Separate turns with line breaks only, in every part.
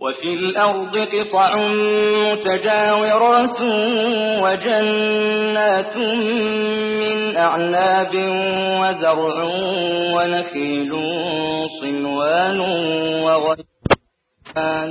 وفي الأرض قطع متجاورات وجنات من أعناب وزرع ونخيل صنوان وغيران.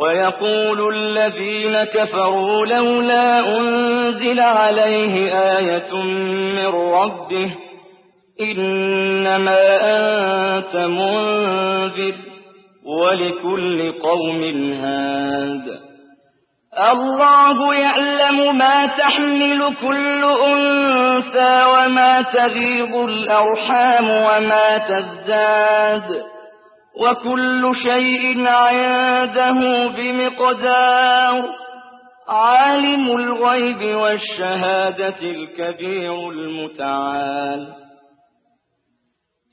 ويقول الذين كفروا لولا أنزل عليه آية من ربه إنما أنت منذر ولكل قوم هاد. الله يعلم ما تحمل كل أنثى وما تغيظ الأرحام وما تزداد. وكل شيء عنده بمقدار. عالم الغيب والشهادة الكبير المتعال.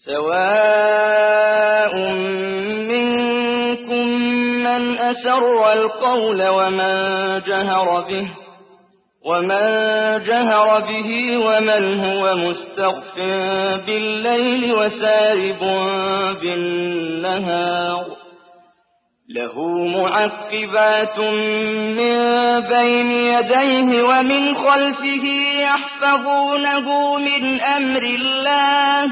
سواء منكم من أسر القول ومن جهر به ومن جهر به ومن هو مستغف بالليل وسارب بالنهار له معقبات من بين يديه ومن خلفه يحفظونه من أمر الله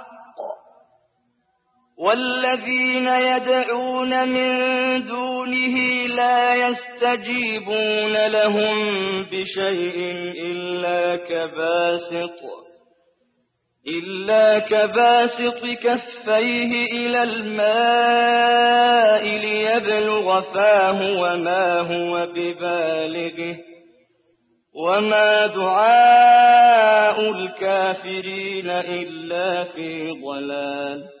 والذين يدعون من دونه لا يستجيبون لهم بشيء إلا كباسط إلا كباسط كفيه إلى الماء ليبلغ فاه وما هو ببالغه وما دعاء الكافرين إلا في ضلال.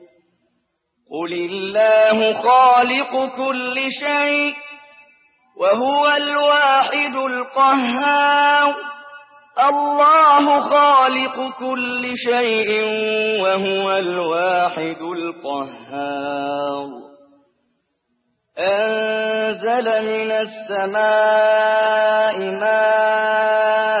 قل الله خالق كل شيء وهو الواحد القهار الله خالق كل شيء وهو الواحد القهار أنزل من السماء ماء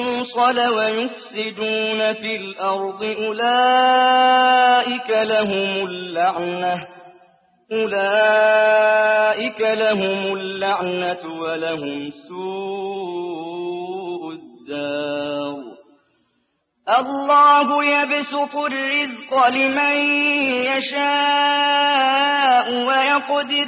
يوصل ويفسدون في الأرض أولئك لهم اللعنة أولئك لهم اللعنة ولهم سوء الدار. الله يبسط الرزق لمن يشاء ويقدر.